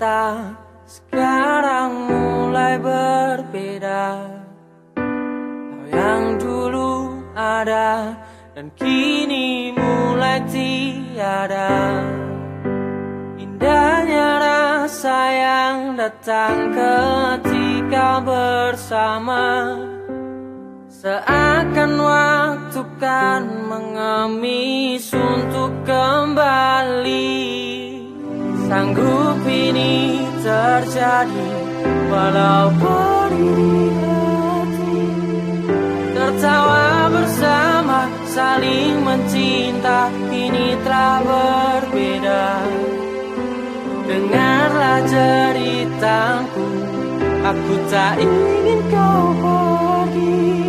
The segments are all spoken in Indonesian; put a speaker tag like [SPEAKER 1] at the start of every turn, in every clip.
[SPEAKER 1] kita sekarang mulai berbeda. Kau yang dulu ada dan kini mulai tiada. Indahnya rasa yang datang ketika bersama. Seakan waktu kan mengemis untuk kembali. Sanggup ini terjadi walau ini hati. Tertawa bersama Saling mencinta Ini telah berbeda. Dengarlah ceritaku Aku tak ingin kau pergi.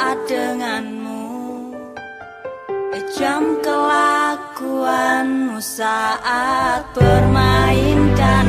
[SPEAKER 1] taat denganmu. Kejam kelakuanmu saat bermain dan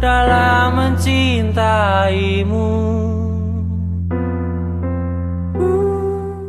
[SPEAKER 1] dalam mencintaimu.